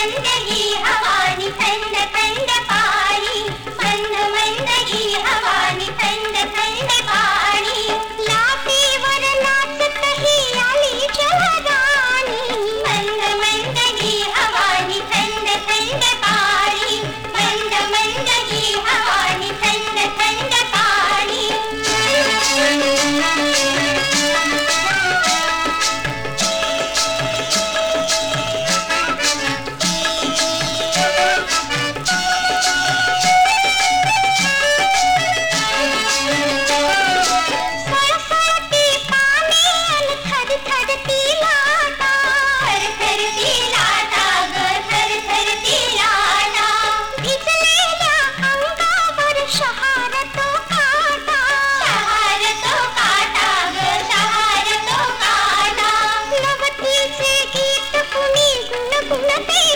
ಬಂದೆ Nothing.